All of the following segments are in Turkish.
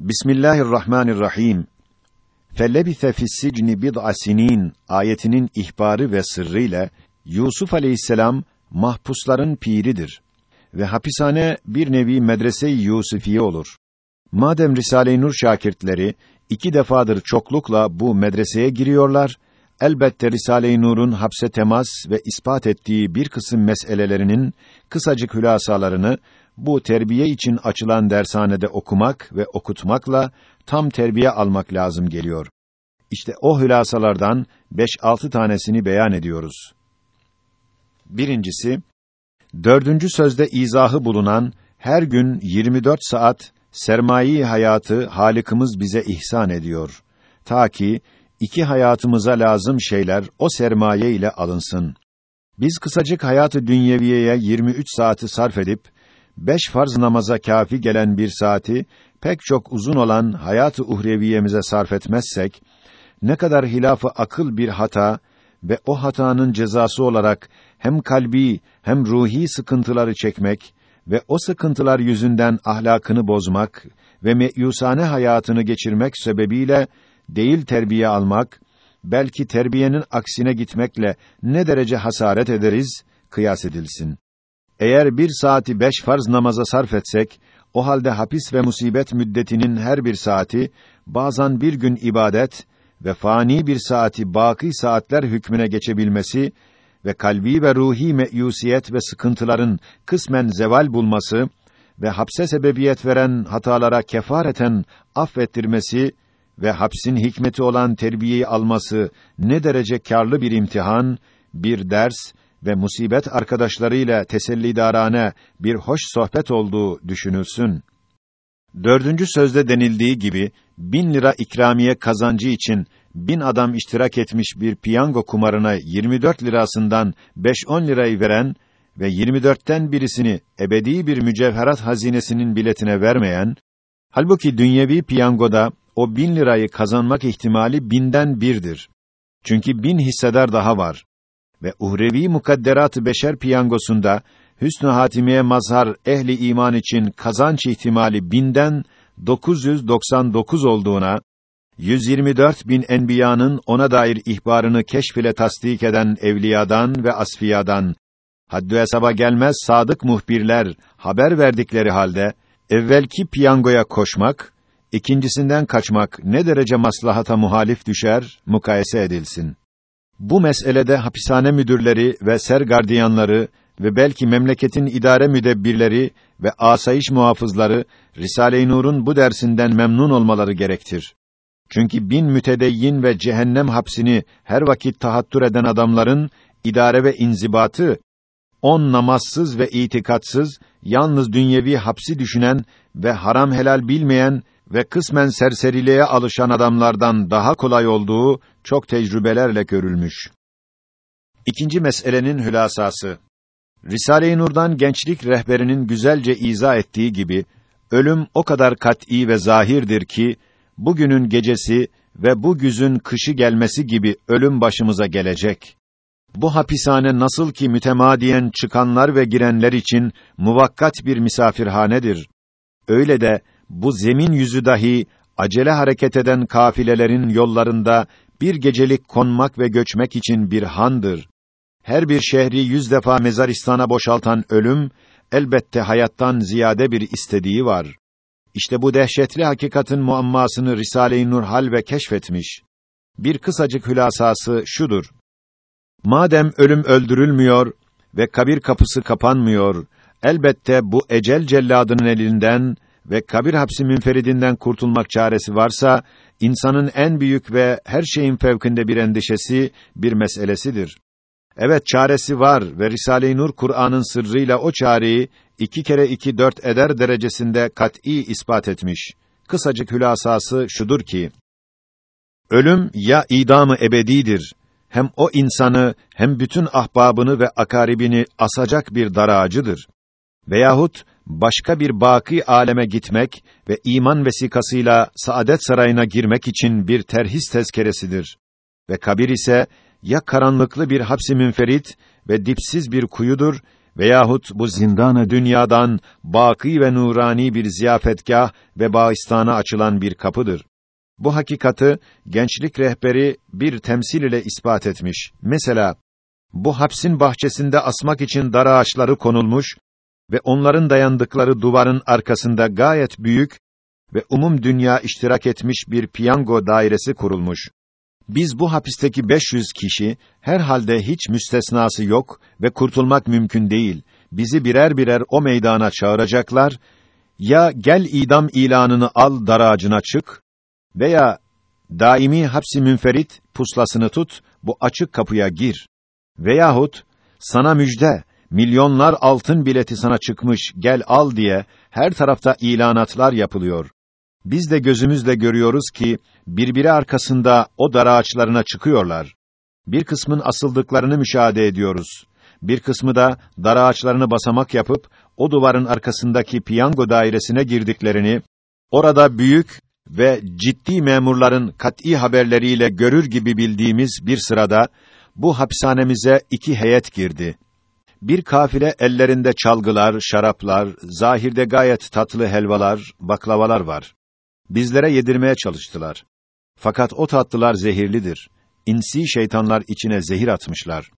Bismillahirrahmanirrahim. Fellebise fi's-sicni bid'a sinin ayetinin ihbarı ve sırrıyla Yusuf aleyhisselam mahpusların piridir ve hapishane bir nevi medrese-i Yusufiye olur. Madem Risale-i Nur şakirtleri iki defadır çoklukla bu medreseye giriyorlar, elbette Risale-i Nur'un hapse temas ve ispat ettiği bir kısım meselelerinin kısacık hülasalarını bu terbiye için açılan dershanede okumak ve okutmakla tam terbiye almak lazım geliyor. İşte o hülasalardan beş altı tanesini beyan ediyoruz. Birincisi, dördüncü sözde izahı bulunan her gün 24 saat sermayi hayatı Halikimiz bize ihsan ediyor. Ta ki iki hayatımıza lazım şeyler o sermaye ile alınsın. Biz kısacık hayatı dünyeviyeye 23 saati sarf edip beş farz namaza kafi gelen bir saati pek çok uzun olan hayatı uhreviyemize sarf etmezsek ne kadar hilafı akıl bir hata ve o hatanın cezası olarak hem kalbi hem ruhi sıkıntıları çekmek ve o sıkıntılar yüzünden ahlakını bozmak ve meyusane hayatını geçirmek sebebiyle değil terbiye almak, belki terbiyenin aksine gitmekle ne derece hasaret ederiz, kıyas edilsin. Eğer bir saati beş farz namaza sarf etsek, o halde hapis ve musibet müddetinin her bir saati, bazen bir gün ibadet ve fani bir saati baki saatler hükmüne geçebilmesi ve kalbi ve ruhi meyusiyet ve sıkıntıların kısmen zeval bulması ve hapse sebebiyet veren hatalara kefareten affettirmesi ve hapsin hikmeti olan terbiyeyi alması ne derece karlı bir imtihan, bir ders ve musibet arkadaşlarıyla tesellidarane bir hoş sohbet olduğu düşünülsün. Dördüncü sözde denildiği gibi, bin lira ikramiye kazancı için bin adam iştirak etmiş bir piyango kumarına 24 lirasından 5-10 lirayı veren ve 24'ten birisini ebedi bir mücevherat hazinesinin biletine vermeyen, halbuki dünyevi piyangoda o bin lirayı kazanmak ihtimali binden birdir. Çünkü bin hissedar daha var. Ve uhrevi mukadderat-ı beşer piyangosunda hüsnü hatimiye mazhar ehli iman için kazanç ihtimali binden 999 olduğuna 124 bin enbiyanın ona dair ihbarını keşfile tasdik eden evliyadan ve asfiyadan haddü hesaba gelmez sadık muhbirler haber verdikleri halde evvelki piyangoya koşmak ikincisinden kaçmak ne derece maslahata muhalif düşer mukayese edilsin. Bu meselede hapishane müdürleri ve ser gardiyanları ve belki memleketin idare müdebbirleri ve asayiş muhafızları Risale-i Nur'un bu dersinden memnun olmaları gerektir. Çünkü bin mütedeyyin ve cehennem hapsini her vakit tahattür eden adamların idare ve inzibatı on namazsız ve itikatsız, yalnız dünyevi hapsi düşünen ve haram helal bilmeyen ve kısmen serseriliğe alışan adamlardan daha kolay olduğu çok tecrübelerle görülmüş. İkinci meselenin hülasası. Risale-i Nur'dan gençlik rehberinin güzelce izah ettiği gibi ölüm o kadar kat'î ve zahirdir ki bugünün gecesi ve bu güzün kışı gelmesi gibi ölüm başımıza gelecek. Bu hapishane nasıl ki mütemadiyen çıkanlar ve girenler için muvakkat bir misafirhanedir. Öyle de bu zemin yüzü dahi acele hareket eden kafilelerin yollarında bir gecelik konmak ve göçmek için bir handır. Her bir şehri yüz defa mezaristana boşaltan ölüm, elbette hayattan ziyade bir istediği var. İşte bu dehşetli hakikatin muammasını Risale-i Nur hal ve keşfetmiş. Bir kısacık hülasası şudur. Madem ölüm öldürülmüyor ve kabir kapısı kapanmıyor, elbette bu ecel celladının elinden ve kabir hapsi münferidinden kurtulmak çaresi varsa, insanın en büyük ve her şeyin fevkinde bir endişesi, bir meselesidir. Evet çaresi var ve Risale-i Nur Kur'an'ın sırrıyla o çareyi iki kere iki dört eder derecesinde kat'î ispat etmiş. Kısacık hülasası şudur ki, ölüm ya idamı ebedidir, hem o insanı hem bütün ahbabını ve akaribini asacak bir daracıdır. Veyahut başka bir baki aleme gitmek ve iman vesikasıyla saadet sarayına girmek için bir terhis tezkeresidir. Ve kabir ise ya karanlıklı bir hapsi münferit ve dipsiz bir kuyudur veyahut bu zindanı dünyadan baki ve nurani bir ziyafetgah ve bağistana açılan bir kapıdır. Bu hakikatı gençlik rehberi bir temsil ile ispat etmiş. Mesela bu hapsin bahçesinde asmak için dar ağaçları konulmuş ve onların dayandıkları duvarın arkasında gayet büyük ve umum dünya iştirak etmiş bir piyango dairesi kurulmuş. Biz bu hapisteki 500 kişi herhalde hiç müstesnası yok ve kurtulmak mümkün değil. Bizi birer birer o meydana çağıracaklar. Ya gel idam ilanını al dar ağacına çık veya daimi hapsi münferit puslasını tut bu açık kapıya gir. Veyahut sana müjde milyonlar altın bileti sana çıkmış gel al diye her tarafta ilanatlar yapılıyor. Biz de gözümüzle görüyoruz ki birbiri arkasında o dar ağaçlarına çıkıyorlar. Bir kısmın asıldıklarını müşahede ediyoruz. Bir kısmı da dar ağaçlarını basamak yapıp o duvarın arkasındaki piyango dairesine girdiklerini, orada büyük ve ciddi memurların kat'î haberleriyle görür gibi bildiğimiz bir sırada bu hapishanemize iki heyet girdi. Bir kafile ellerinde çalgılar, şaraplar, zahirde gayet tatlı helvalar, baklavalar var. Bizlere yedirmeye çalıştılar. Fakat o tatlılar zehirlidir. İnsi şeytanlar içine zehir atmışlar.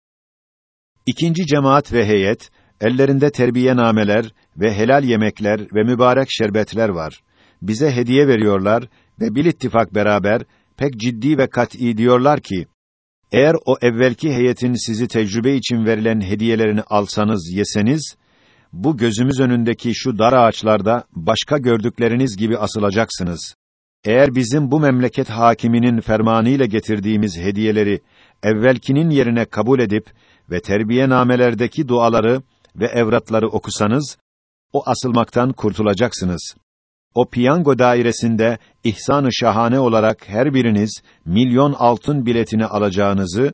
İkinci cemaat ve heyet, ellerinde terbiye nameler ve helal yemekler ve mübarek şerbetler var. Bize hediye veriyorlar ve bil ittifak beraber pek ciddi ve kat'î diyorlar ki, eğer o evvelki heyetin sizi tecrübe için verilen hediyelerini alsanız, yeseniz, bu gözümüz önündeki şu dar ağaçlarda başka gördükleriniz gibi asılacaksınız. Eğer bizim bu memleket hakiminin fermanıyla getirdiğimiz hediyeleri evvelkinin yerine kabul edip ve terbiye namelerdeki duaları ve evratları okusanız, o asılmaktan kurtulacaksınız. O piyango dairesinde ihsan-ı şahane olarak her biriniz milyon altın biletini alacağınızı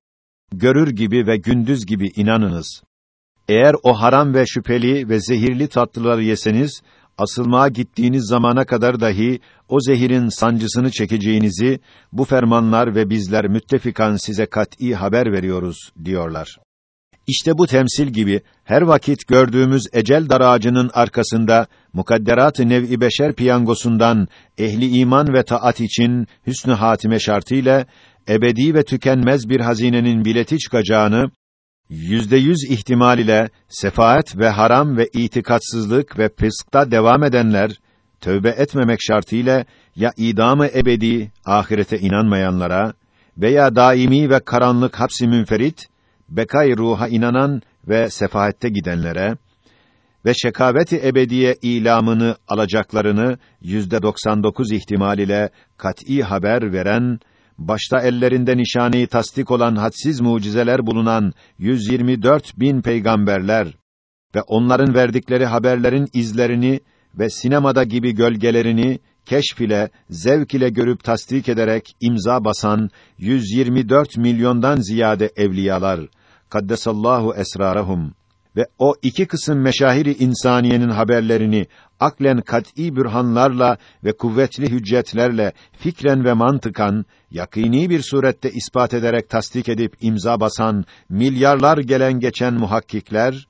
görür gibi ve gündüz gibi inanınız. Eğer o haram ve şüpheli ve zehirli tatlıları yeseniz, asılmaya gittiğiniz zamana kadar dahi o zehirin sancısını çekeceğinizi bu fermanlar ve bizler müttefikan size kat'î haber veriyoruz diyorlar. İşte bu temsil gibi her vakit gördüğümüz ecel daracının arkasında mukadderat-ı nev'i beşer piyangosundan ehli iman ve taat için hüsnü hatime şartıyla ebedi ve tükenmez bir hazinenin bileti çıkacağını yüzde yüz ihtimal ile sefaat ve haram ve itikatsızlık ve fıskta devam edenler tövbe etmemek şartıyla ya idamı ebedi ahirete inanmayanlara veya daimi ve karanlık hapsi münferit bekay ruha inanan ve sefahette gidenlere ve şekaveti ebediye ilamını alacaklarını yüzde 99 ihtimal ile kat'î haber veren başta ellerinde nişaneyi tasdik olan hadsiz mucizeler bulunan 124 bin peygamberler ve onların verdikleri haberlerin izlerini ve sinemada gibi gölgelerini keşf ile, zevk ile görüp tasdik ederek imza basan 124 milyondan ziyade evliyalar, kaddesallahu esrarahum ve o iki kısım meşahiri insaniyenin haberlerini aklen kat'î bürhanlarla ve kuvvetli hüccetlerle fikren ve mantıkan yakîni bir surette ispat ederek tasdik edip imza basan milyarlar gelen geçen muhakkikler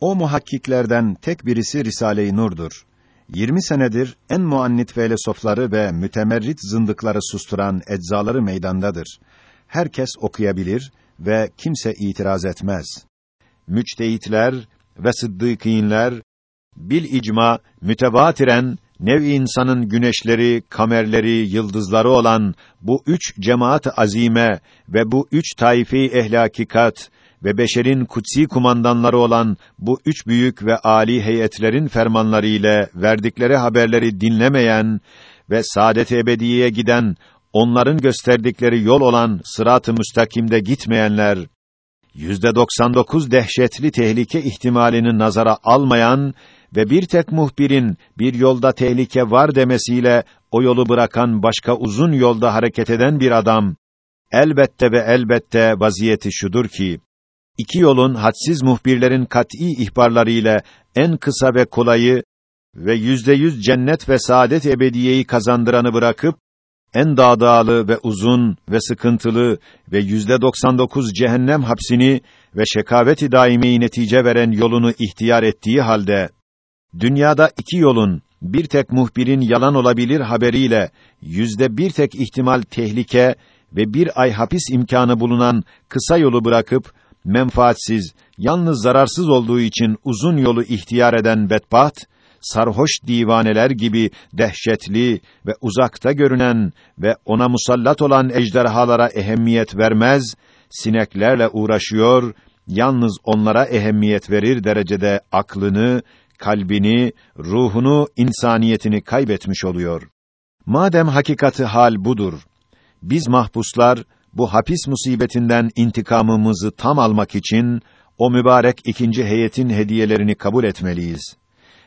o muhakkiklerden tek birisi Risale-i Nur'dur. 20 senedir en muannit felsefeleri ve mütemerrit zındıkları susturan eczaları meydandadır. Herkes okuyabilir ve kimse itiraz etmez. Müçtehitler ve sıddıkînler bil icma mütevatiren nev insanın güneşleri, kamerleri, yıldızları olan bu üç cemaat azime ve bu üç taifi ehlakikat ve beşerin kutsi kumandanları olan bu üç büyük ve ali heyetlerin fermanları ile verdikleri haberleri dinlemeyen ve saadet ebediyeye giden onların gösterdikleri yol olan sırat-ı müstakimde gitmeyenler yüzde 99 dehşetli tehlike ihtimalini nazara almayan ve bir tek muhbirin bir yolda tehlike var demesiyle o yolu bırakan başka uzun yolda hareket eden bir adam elbette ve elbette vaziyeti şudur ki iki yolun hadsiz muhbirlerin kat'î ihbarlarıyla en kısa ve kolayı ve yüzde yüz cennet ve saadet ebediyeyi kazandıranı bırakıp en dağdağlı ve uzun ve sıkıntılı ve yüzde doksan dokuz cehennem hapsini ve şekaveti daimi netice veren yolunu ihtiyar ettiği halde dünyada iki yolun bir tek muhbirin yalan olabilir haberiyle yüzde bir tek ihtimal tehlike ve bir ay hapis imkanı bulunan kısa yolu bırakıp menfaatsiz, yalnız zararsız olduğu için uzun yolu ihtiyar eden bedbaht, sarhoş divaneler gibi dehşetli ve uzakta görünen ve ona musallat olan ejderhalara ehemmiyet vermez, sineklerle uğraşıyor, yalnız onlara ehemmiyet verir derecede aklını, kalbini, ruhunu, insaniyetini kaybetmiş oluyor. Madem hakikati hal budur, biz mahpuslar bu hapis musibetinden intikamımızı tam almak için o mübarek ikinci heyetin hediyelerini kabul etmeliyiz.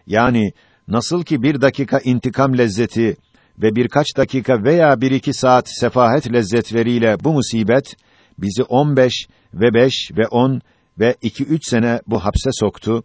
Yani nasıl ki bir dakika intikam lezzeti ve birkaç dakika veya bir iki saat sefahet lezzetleriyle bu musibet bizi on beş ve beş ve on ve iki üç sene bu hapse soktu.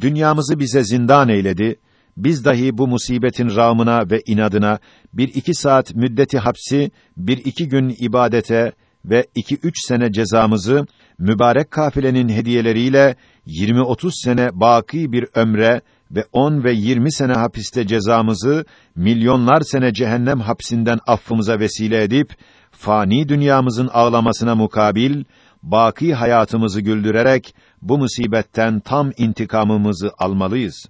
Dünyamızı bize zindan eyledi. Biz dahi bu musibetin rağmına ve inadına bir iki saat müddeti hapsi, bir iki gün ibadete ve iki üç sene cezamızı mübarek kafilenin hediyeleriyle 20-30 sene baki bir ömre ve 10 ve 20 sene hapiste cezamızı milyonlar sene cehennem hapsinden affımıza vesile edip fani dünyamızın ağlamasına mukabil baki hayatımızı güldürerek bu musibetten tam intikamımızı almalıyız.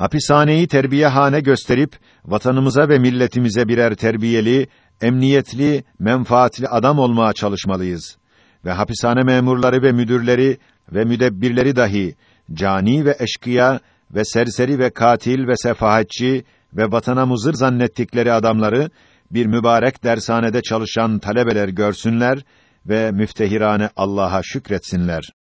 Hapishaneyi terbiyehane gösterip vatanımıza ve milletimize birer terbiyeli, emniyetli, menfaatli adam olmaya çalışmalıyız. Ve hapishane memurları ve müdürleri ve müdebbirleri dahi cani ve eşkıya ve serseri ve katil ve sefahetçi ve vatana muzır zannettikleri adamları bir mübarek dershanede çalışan talebeler görsünler ve müftehirane Allah'a şükretsinler.